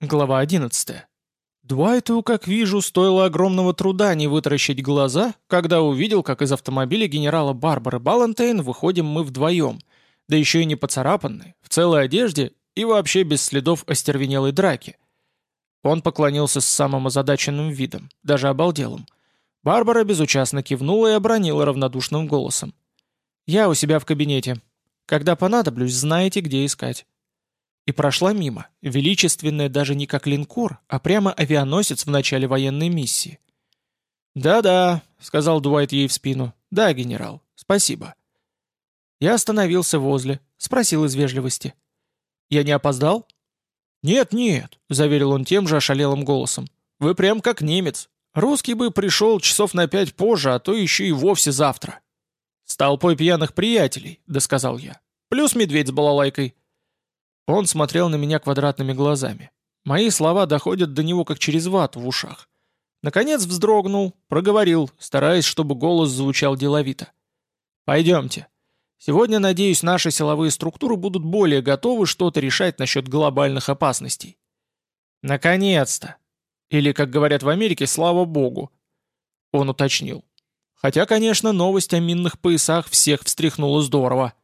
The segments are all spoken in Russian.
Глава 11. Дуайту, как вижу, стоило огромного труда не вытаращить глаза, когда увидел, как из автомобиля генерала Барбары Балантейн выходим мы вдвоем, да еще и не поцарапанные, в целой одежде и вообще без следов остервенелой драки. Он поклонился с самым озадаченным видом, даже обалделым. Барбара безучастно кивнула и обронила равнодушным голосом. «Я у себя в кабинете. Когда понадоблюсь, знаете, где искать» и прошла мимо, величественная даже не как линкор, а прямо авианосец в начале военной миссии. «Да-да», — сказал Дуайт ей в спину. «Да, генерал, спасибо». Я остановился возле, спросил из вежливости. «Я не опоздал?» «Нет-нет», — заверил он тем же ошалелым голосом. «Вы прям как немец. Русский бы пришел часов на пять позже, а то еще и вовсе завтра». «С толпой пьяных приятелей», — досказал я. «Плюс медведь с балалайкой». Он смотрел на меня квадратными глазами. Мои слова доходят до него как через вату в ушах. Наконец вздрогнул, проговорил, стараясь, чтобы голос звучал деловито. «Пойдемте. Сегодня, надеюсь, наши силовые структуры будут более готовы что-то решать насчет глобальных опасностей». «Наконец-то!» Или, как говорят в Америке, слава богу. Он уточнил. Хотя, конечно, новость о минных поясах всех встряхнула здорово.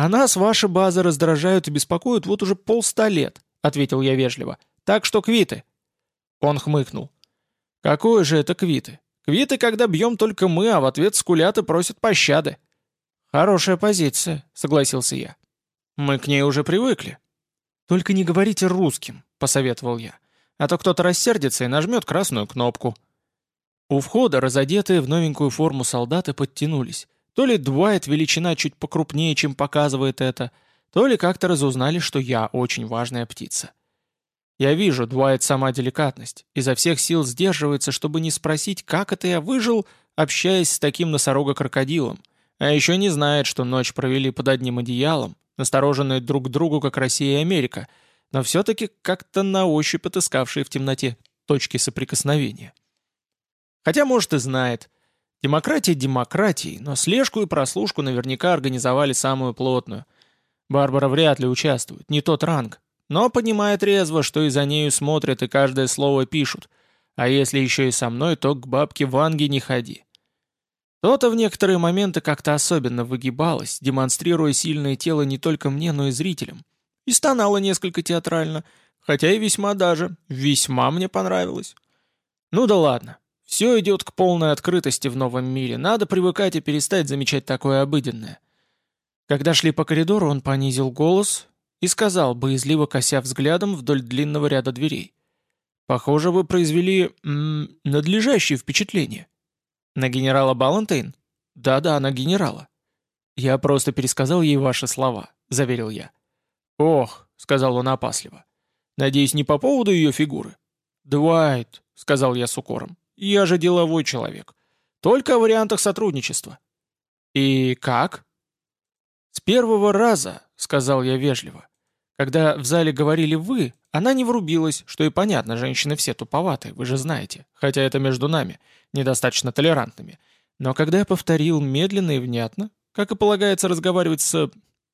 «А нас ваши базы раздражают и беспокоят вот уже полста лет», — ответил я вежливо. «Так что квиты». Он хмыкнул. «Какое же это квиты? Квиты, когда бьем только мы, а в ответ скулят и просят пощады». «Хорошая позиция», — согласился я. «Мы к ней уже привыкли». «Только не говорите русским», — посоветовал я. «А то кто-то рассердится и нажмет красную кнопку». У входа разодетые в новенькую форму солдаты подтянулись. То ли Дуайт величина чуть покрупнее, чем показывает это, то ли как-то разузнали, что я очень важная птица. Я вижу, Дуайт сама деликатность, изо всех сил сдерживается, чтобы не спросить, как это я выжил, общаясь с таким носорога-крокодилом, а еще не знает, что ночь провели под одним одеялом, настороженные друг к другу, как Россия и Америка, но все-таки как-то на ощупь отыскавшие в темноте точки соприкосновения. Хотя, может, и знает, Демократия демократией, но слежку и прослушку наверняка организовали самую плотную. Барбара вряд ли участвует, не тот ранг. Но понимает резво, что и за нею смотрят и каждое слово пишут. А если еще и со мной, то к бабке Ванге не ходи. То-то в некоторые моменты как-то особенно выгибалась, демонстрируя сильное тело не только мне, но и зрителям. И стонала несколько театрально, хотя и весьма даже, весьма мне понравилось. Ну да ладно, все идет к полной открытости в новом мире. Надо привыкать и перестать замечать такое обыденное. Когда шли по коридору, он понизил голос и сказал, боязливо кося взглядом вдоль длинного ряда дверей. «Похоже, вы произвели м -м, надлежащее впечатление». «На генерала Балантейн?» «Да-да, на генерала». «Я просто пересказал ей ваши слова», — заверил я. «Ох», — сказал он опасливо. «Надеюсь, не по поводу ее фигуры?» «Дуайт», — сказал я с укором. Я же деловой человек. Только о вариантах сотрудничества. И как? С первого раза, сказал я вежливо. Когда в зале говорили «вы», она не врубилась, что и понятно, женщины все туповатые, вы же знаете, хотя это между нами, недостаточно толерантными. Но когда я повторил медленно и внятно, как и полагается разговаривать с,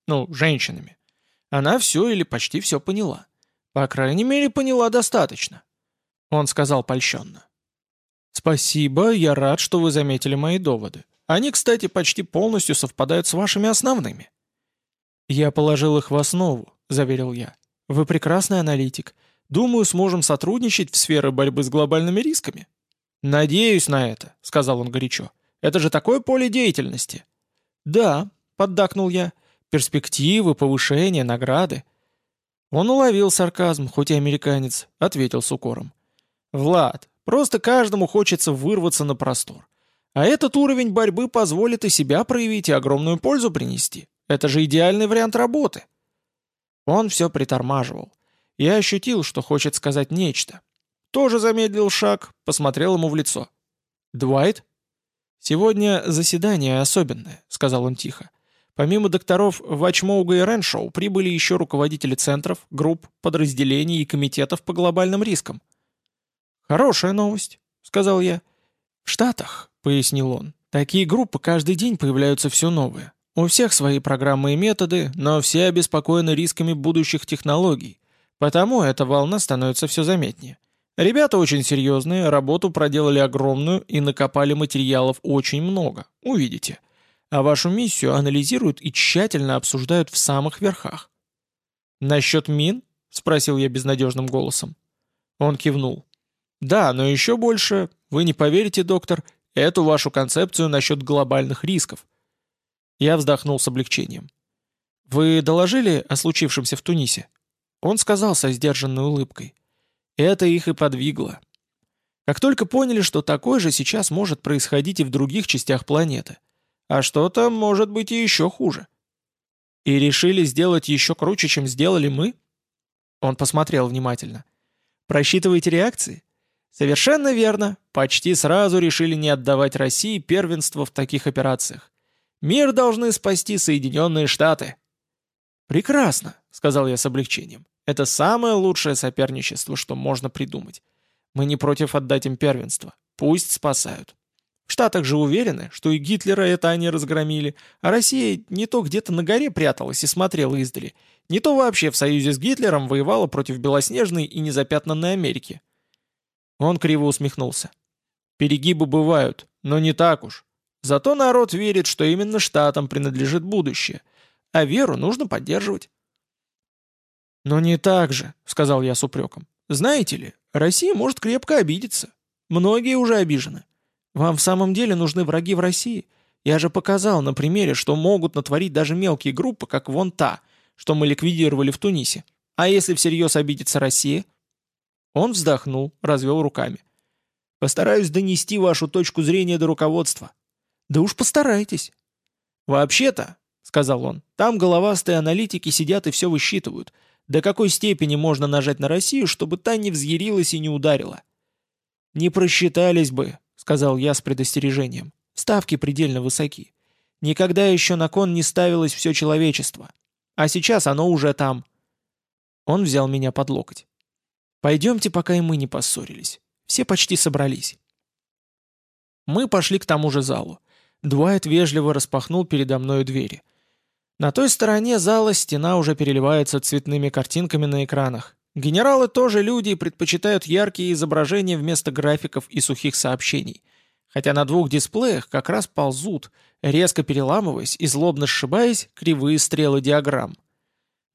ну, женщинами, она все или почти все поняла. По крайней мере, поняла достаточно. Он сказал польщенно. «Спасибо, я рад, что вы заметили мои доводы. Они, кстати, почти полностью совпадают с вашими основными». «Я положил их в основу», — заверил я. «Вы прекрасный аналитик. Думаю, сможем сотрудничать в сфере борьбы с глобальными рисками». «Надеюсь на это», — сказал он горячо. «Это же такое поле деятельности». «Да», — поддакнул я. «Перспективы, повышение, награды». Он уловил сарказм, хоть и американец, ответил с укором. «Влад, Просто каждому хочется вырваться на простор. А этот уровень борьбы позволит и себя проявить, и огромную пользу принести. Это же идеальный вариант работы. Он все притормаживал. Я ощутил, что хочет сказать нечто. Тоже замедлил шаг, посмотрел ему в лицо. «Дуайт?» «Сегодня заседание особенное», — сказал он тихо. Помимо докторов Вачмоуга и Реншоу прибыли еще руководители центров, групп, подразделений и комитетов по глобальным рискам. «Хорошая новость», — сказал я. «В Штатах», — пояснил он, — «такие группы каждый день появляются все новые. У всех свои программы и методы, но все обеспокоены рисками будущих технологий, Потому эта волна становится все заметнее. Ребята очень серьезные, работу проделали огромную и накопали материалов очень много, увидите. А вашу миссию анализируют и тщательно обсуждают в самых верхах. «Насчет мин?» — спросил я безнадежным голосом. Он кивнул. «Да, но еще больше, вы не поверите, доктор, эту вашу концепцию насчет глобальных рисков». Я вздохнул с облегчением. «Вы доложили о случившемся в Тунисе?» Он сказал со сдержанной улыбкой. Это их и подвигло. Как только поняли, что такое же сейчас может происходить и в других частях планеты. А что-то может быть и еще хуже. И решили сделать еще круче, чем сделали мы? Он посмотрел внимательно. Просчитываете реакции? Совершенно верно. Почти сразу решили не отдавать России первенство в таких операциях. Мир должны спасти Соединенные Штаты. Прекрасно, сказал я с облегчением. Это самое лучшее соперничество, что можно придумать. Мы не против отдать им первенство. Пусть спасают. В Штатах же уверены, что и Гитлера это они разгромили, а Россия не то где-то на горе пряталась и смотрела издали, не то вообще в союзе с Гитлером воевала против белоснежной и незапятнанной Америки. Он криво усмехнулся. Перегибы бывают, но не так уж. Зато народ верит, что именно Штатам принадлежит будущее, а веру нужно поддерживать. «Но не так же», — сказал я с упреком. «Знаете ли, Россия может крепко обидеться. Многие уже обижены. Вам в самом деле нужны враги в России? Я же показал на примере, что могут натворить даже мелкие группы, как вон та, что мы ликвидировали в Тунисе. А если всерьез обидится Россия?» Он вздохнул, развел руками. «Постараюсь донести вашу точку зрения до руководства». «Да уж постарайтесь». «Вообще-то», — сказал он, — «там головастые аналитики сидят и все высчитывают. До какой степени можно нажать на Россию, чтобы та не взъярилась и не ударила? «Не просчитались бы», — сказал я с предостережением. «Ставки предельно высоки. Никогда еще на кон не ставилось все человечество. А сейчас оно уже там». Он взял меня под локоть. «Пойдемте, пока и мы не поссорились. Все почти собрались». Мы пошли к тому же залу. Дуайт вежливо распахнул передо мною двери — на той стороне зала стена уже переливается цветными картинками на экранах. Генералы тоже люди и предпочитают яркие изображения вместо графиков и сухих сообщений. Хотя на двух дисплеях как раз ползут, резко переламываясь и злобно сшибаясь, кривые стрелы диаграмм.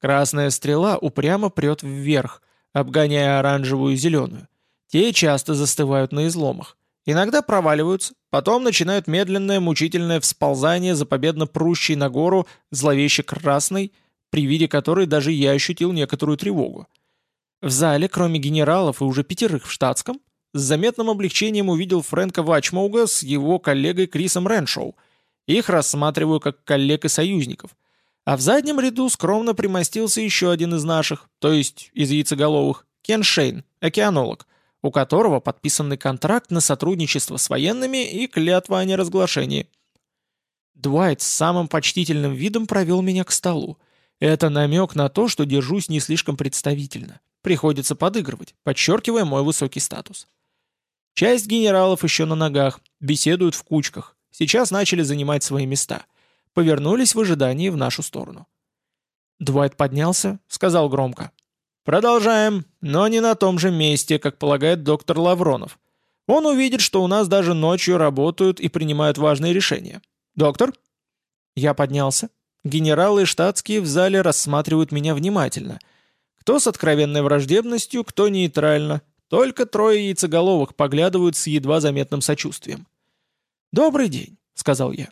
Красная стрела упрямо прет вверх, обгоняя оранжевую и зеленую. Те часто застывают на изломах. Иногда проваливаются, потом начинают медленное мучительное всползание за победно прущей на гору зловеще красной, при виде которой даже я ощутил некоторую тревогу. В зале, кроме генералов и уже пятерых в штатском, с заметным облегчением увидел Фрэнка Вачмоуга с его коллегой Крисом Реншоу. Их рассматриваю как коллег и союзников. А в заднем ряду скромно примостился еще один из наших, то есть из яйцеголовых, Кен Шейн, океанолог – у которого подписанный контракт на сотрудничество с военными и клятва о неразглашении. Дуайт с самым почтительным видом провел меня к столу. Это намек на то, что держусь не слишком представительно. Приходится подыгрывать, подчеркивая мой высокий статус. Часть генералов еще на ногах, беседуют в кучках. Сейчас начали занимать свои места. Повернулись в ожидании в нашу сторону. Дуайт поднялся, сказал громко. Продолжаем, но не на том же месте, как полагает доктор Лавронов. Он увидит, что у нас даже ночью работают и принимают важные решения. Доктор? Я поднялся. Генералы и штатские в зале рассматривают меня внимательно. Кто с откровенной враждебностью, кто нейтрально. Только трое яйцеголовых поглядывают с едва заметным сочувствием. «Добрый день», — сказал я.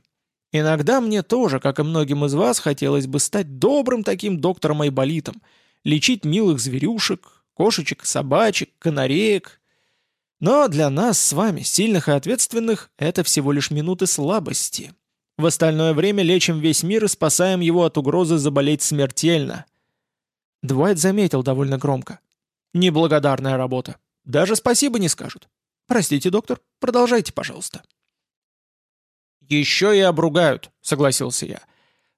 «Иногда мне тоже, как и многим из вас, хотелось бы стать добрым таким доктором-айболитом, лечить милых зверюшек, кошечек, собачек, канареек. Но для нас с вами, сильных и ответственных, это всего лишь минуты слабости. В остальное время лечим весь мир и спасаем его от угрозы заболеть смертельно. Дуайт заметил довольно громко. Неблагодарная работа. Даже спасибо не скажут. Простите, доктор, продолжайте, пожалуйста. «Еще и обругают», — согласился я.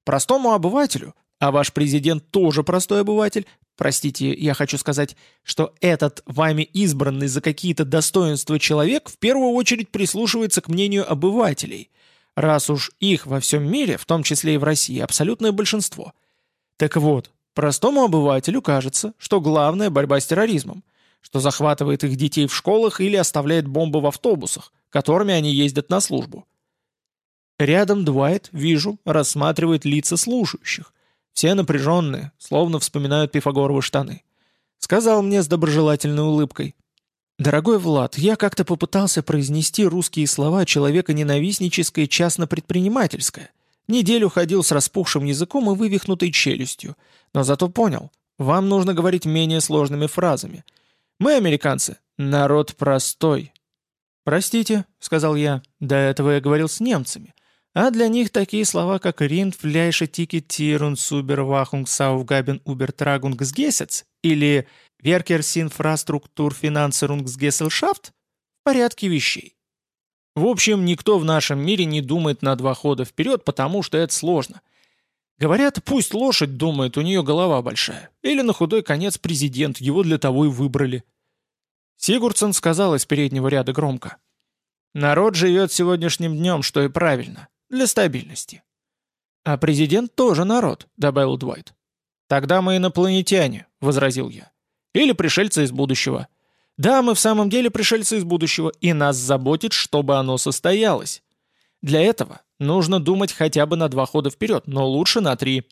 «Простому обывателю а ваш президент тоже простой обыватель, простите, я хочу сказать, что этот вами избранный за какие-то достоинства человек в первую очередь прислушивается к мнению обывателей, раз уж их во всем мире, в том числе и в России, абсолютное большинство. Так вот, Простому обывателю кажется, что главное – борьба с терроризмом, что захватывает их детей в школах или оставляет бомбы в автобусах, которыми они ездят на службу. Рядом Дуайт, вижу, рассматривает лица слушающих. Все напряженные, словно вспоминают пифагоровы штаны. Сказал мне с доброжелательной улыбкой. «Дорогой Влад, я как-то попытался произнести русские слова человека-ненавистническое частно-предпринимательское. Неделю ходил с распухшим языком и вывихнутой челюстью. Но зато понял, вам нужно говорить менее сложными фразами. Мы, американцы, народ простой». «Простите», — сказал я, — «до этого я говорил с немцами. А для них такие слова, как «Ринд, фляйше, тикет, тирун, субер, вахунг, сауфгабен, убер, трагунг, сгесец» или «Веркерсинфраструктур, финансерунгсгессельшафт» в порядке вещей. В общем, никто в нашем мире не думает на два хода вперед, потому что это сложно. Говорят, пусть лошадь думает, у нее голова большая. Или на худой конец президент, его для того и выбрали. Сигурдсон сказал из переднего ряда громко. «Народ живет сегодняшним днем, что и правильно. Для стабильности». «А президент тоже народ», — добавил Двайт. «Тогда мы инопланетяне», — возразил я. «Или пришельцы из будущего». «Да, мы в самом деле пришельцы из будущего, и нас заботит, чтобы оно состоялось. Для этого нужно думать хотя бы на два хода вперед, но лучше на три.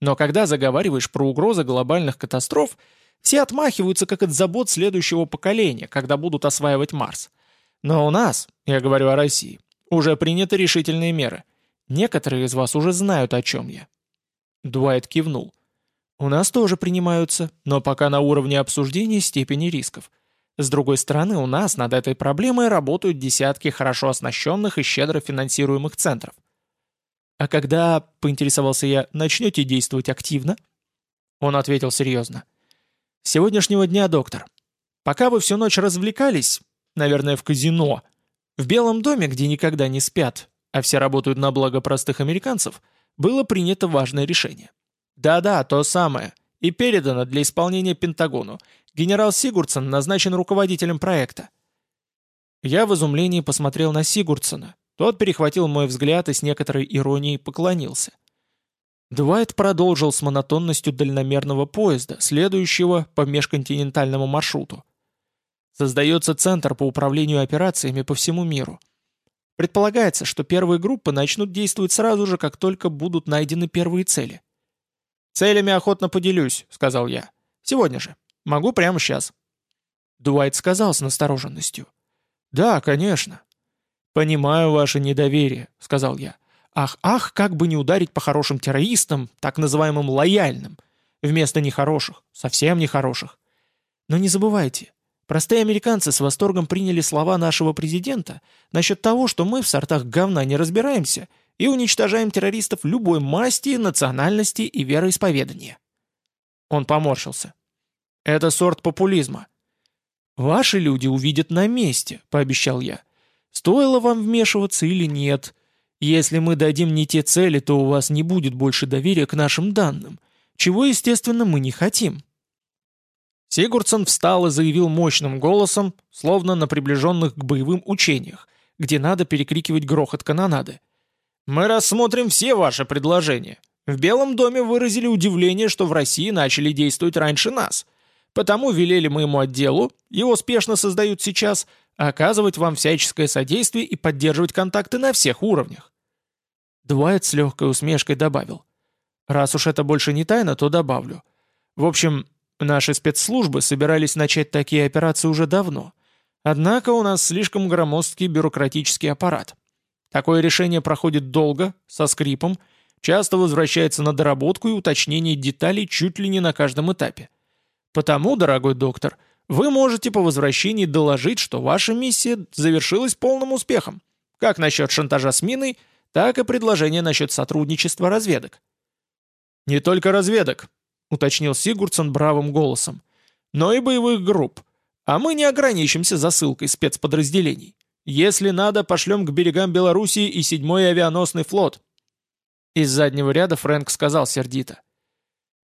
Но когда заговариваешь про угрозы глобальных катастроф, все отмахиваются как от забот следующего поколения, когда будут осваивать Марс. Но у нас, я говорю о России, уже приняты решительные меры. Некоторые из вас уже знают, о чем я». Дуайт кивнул. «У нас тоже принимаются, но пока на уровне обсуждения степени рисков. С другой стороны, у нас над этой проблемой работают десятки хорошо оснащенных и щедро финансируемых центров. А когда, поинтересовался я, начнете действовать активно? Он ответил серьезно. С сегодняшнего дня, доктор. Пока вы всю ночь развлекались, наверное, в казино, в Белом доме, где никогда не спят, а все работают на благо простых американцев, было принято важное решение. Да-да, то самое. И передано для исполнения Пентагону. Генерал Сигурдсон назначен руководителем проекта. Я в изумлении посмотрел на Сигурдсона. Тот перехватил мой взгляд и с некоторой иронией поклонился. Дуайт продолжил с монотонностью дальномерного поезда, следующего по межконтинентальному маршруту. Создается центр по управлению операциями по всему миру. Предполагается, что первые группы начнут действовать сразу же, как только будут найдены первые цели. «Целями охотно поделюсь», — сказал я. «Сегодня же. Могу прямо сейчас». Дуайт сказал с настороженностью. «Да, конечно». «Понимаю ваше недоверие», — сказал я. «Ах, ах, как бы не ударить по хорошим террористам, так называемым лояльным, вместо нехороших, совсем нехороших. Но не забывайте, простые американцы с восторгом приняли слова нашего президента насчет того, что мы в сортах говна не разбираемся и уничтожаем террористов любой масти, национальности и вероисповедания». Он поморщился. Это сорт популизма. Ваши люди увидят на месте, пообещал я. Стоило вам вмешиваться или нет? Если мы дадим не те цели, то у вас не будет больше доверия к нашим данным, чего, естественно, мы не хотим. Сигурдсон встал и заявил мощным голосом, словно на приближенных к боевым учениях, где надо перекрикивать грохот канонады. «Мы рассмотрим все ваши предложения. В Белом доме выразили удивление, что в России начали действовать раньше нас. Потому велели моему отделу, его спешно создают сейчас, оказывать вам всяческое содействие и поддерживать контакты на всех уровнях». Дуайт с легкой усмешкой добавил. «Раз уж это больше не тайна, то добавлю. В общем, наши спецслужбы собирались начать такие операции уже давно. Однако у нас слишком громоздкий бюрократический аппарат. Такое решение проходит долго, со скрипом, часто возвращается на доработку и уточнение деталей чуть ли не на каждом этапе. Потому, дорогой доктор, вы можете по возвращении доложить, что ваша миссия завершилась полным успехом. Как насчет шантажа с миной, так и предложение насчет сотрудничества разведок. «Не только разведок», — уточнил Сигурдсон бравым голосом, «но и боевых групп. А мы не ограничимся засылкой спецподразделений. Если надо, пошлем к берегам Белоруссии и седьмой авианосный флот». Из заднего ряда Фрэнк сказал сердито.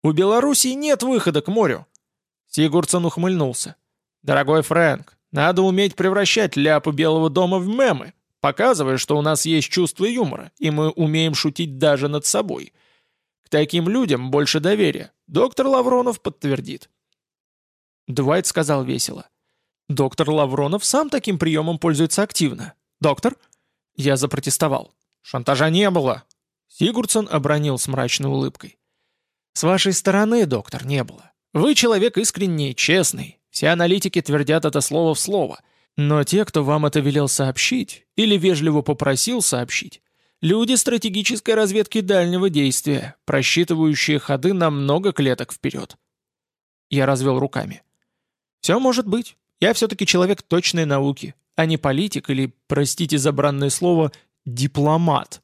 «У Белоруссии нет выхода к морю. Сигурдсон ухмыльнулся. «Дорогой Фрэнк, надо уметь превращать ляпы Белого дома в мемы, показывая, что у нас есть чувство юмора, и мы умеем шутить даже над собой. Таким людям больше доверия. Доктор Лавронов подтвердит. Дуайт сказал весело. Доктор Лавронов сам таким приемом пользуется активно. Доктор? Я запротестовал. Шантажа не было. Сигурдсон обронил с мрачной улыбкой. С вашей стороны, доктор, не было. Вы человек искренний, честный. Все аналитики твердят это слово в слово. Но те, кто вам это велел сообщить, или вежливо попросил сообщить, люди стратегической разведки дальнего действия, просчитывающие ходы на много клеток вперед. Я развел руками. Все может быть. Я все-таки человек точной науки, а не политик или, простите за бранное слово, дипломат.